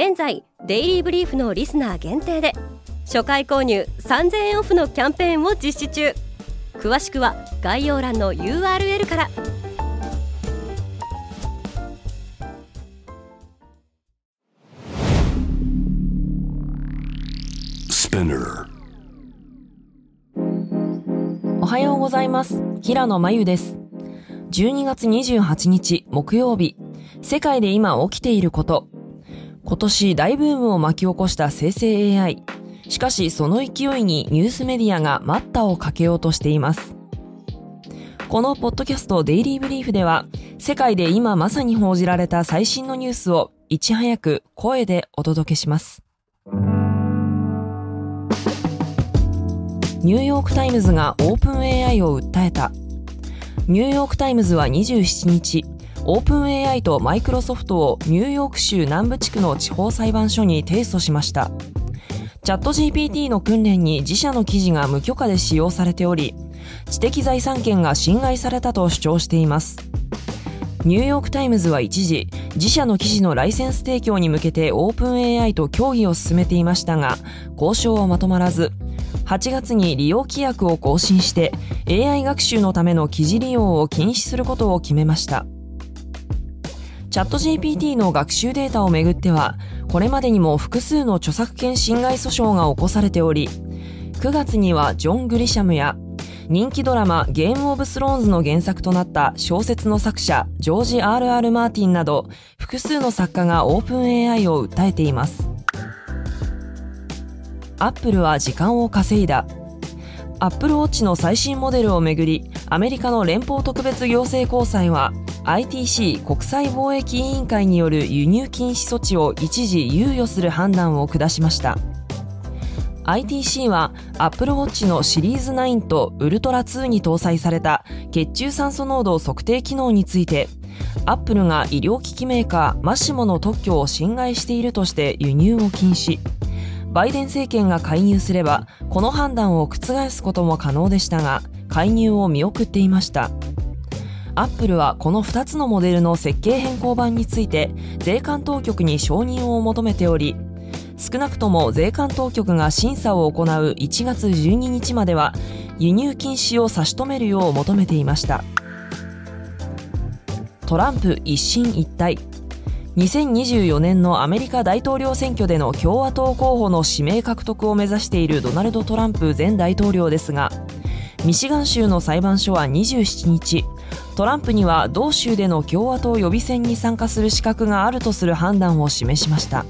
現在デイリーブリーフのリスナー限定で初回購入3000円オフのキャンペーンを実施中。詳しくは概要欄の URL から。おはようございます。平野真由です。12月28日木曜日。世界で今起きていること今年大ブームを巻き起こした生成 AI しかしその勢いにニュースメディアが待ったをかけようとしています。このポッドキャストデイリーブリーフでは世界で今まさに報じられた最新のニュースをいち早く声でお届けします。ニューヨークタイムズがオープン AI を訴えた。ニューヨークタイムズは27日オープン AI とマイクロソフトをニューヨーク州南部地区の地方裁判所に提訴しました。チャット GPT の訓練に自社の記事が無許可で使用されており知的財産権が侵害されたと主張しています。ニューヨークタイムズは一時自社の記事のライセンス提供に向けてオープン AI と協議を進めていましたが交渉はまとまらず8月に利用規約を更新して AI 学習のための記事利用を禁止することを決めました。チャット GPT の学習データをめぐってはこれまでにも複数の著作権侵害訴訟が起こされており9月にはジョン・グリシャムや人気ドラマゲームオブスローンズの原作となった小説の作者ジョージ・ R.R. マーティンなど複数の作家がオープン AI を訴えていますアップルは時間を稼いだアップルウォッチの最新モデルをめぐりアメリカの連邦特別行政高裁は ITC 国際貿易委員会による輸入禁止措置を一時猶予する判断を下しました。ITC は Apple Watch のシリーズ9とウルトラ2に搭載された血中酸素濃度測定機能についてアップルが医療機器メーカーマシモの特許を侵害しているとして輸入を禁止。バイデン政権が介入すればこの判断を覆すことも可能でしたが介入を見送っていました。アップルはこの2つのモデルの設計変更版について税関当局に承認を求めており少なくとも税関当局が審査を行う1月12日までは輸入禁止を差し止めるよう求めていました。トランプ一進一退。2024年のアメリカ大統領選挙での共和党候補の指名獲得を目指しているドナルド・トランプ前大統領ですがミシガン州の裁判所は27日トランプには同州での共和党予備選に参加する資格があるとする判断を示しました。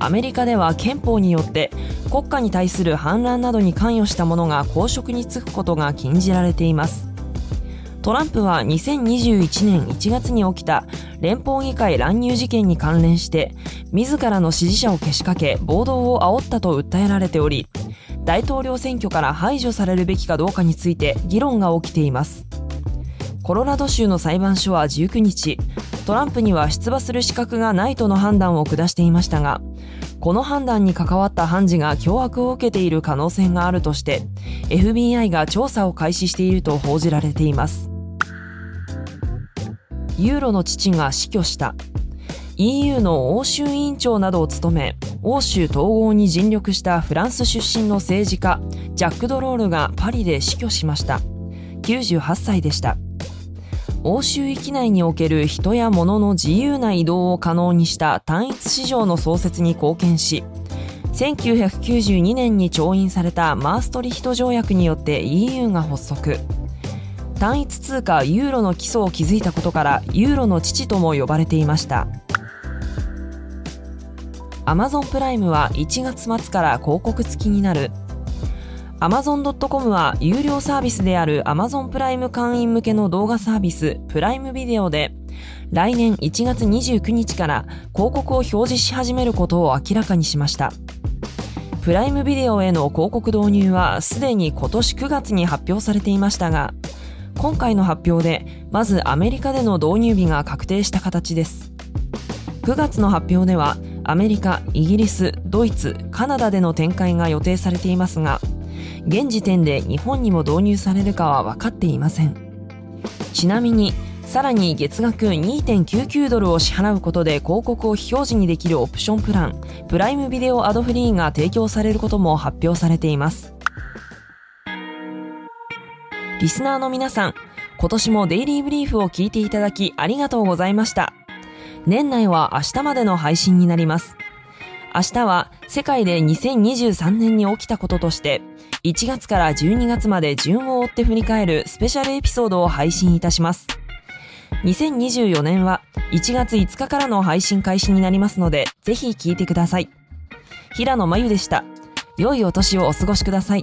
アメリカでは憲法によって国家に対する反乱などに関与した者が公職に就くことが禁じられています。トランプは2021年1月に起きた連邦議会乱入事件に関連して自らの支持者をけしかけ暴動を煽ったと訴えられており大統領選挙から排除されるべきかどうかについて議論が起きています。コロラド州の裁判所は19日トランプには出馬する資格がないとの判断を下していましたがこの判断に関わった判事が脅迫を受けている可能性があるとして FBI が調査を開始していると報じられています。ユーロの父が死去した。EU の欧州委員長などを務め欧州統合に尽力したフランス出身の政治家ジャック・ドロールがパリで死去しました。98歳でした。欧州域内における人や物の自由な移動を可能にした単一市場の創設に貢献し1992年に調印されたマーストリヒト条約によって EU が発足。単一通貨ユーロの基礎を築いたことからユーロの父とも呼ばれていました。アマゾンプライムは1月末から広告付きになる。Amazon.com は有料サービスである Amazon プライム会員向けの動画サービスプライムビデオで来年1月29日から広告を表示し始めることを明らかにしました。プライムビデオへの広告導入はすでに今年9月に発表されていましたが今回の発表でまずアメリカでの導入日が確定した形です。9月の発表ではアメリカ、イギリス、ドイツ、カナダでの展開が予定されていますが現時点で日本にも導入されるかは分かっていません。ちなみにさらに月額2.99ドルを支払うことで広告を非表示にできるオプションプランプライムビデオアドフリーが提供されることも発表されています。リスナーの皆さん今年もデイリーブリーフを聞いていただきありがとうございました年内は明日までの配信になります明日は世界で2023年に起きたこととして1月から12月まで順を追って振り返るスペシャルエピソードを配信いたします。2024年は1月5日からの配信開始になりますので、ぜひ聞いてください。平野真由でした。良いお年をお過ごしください。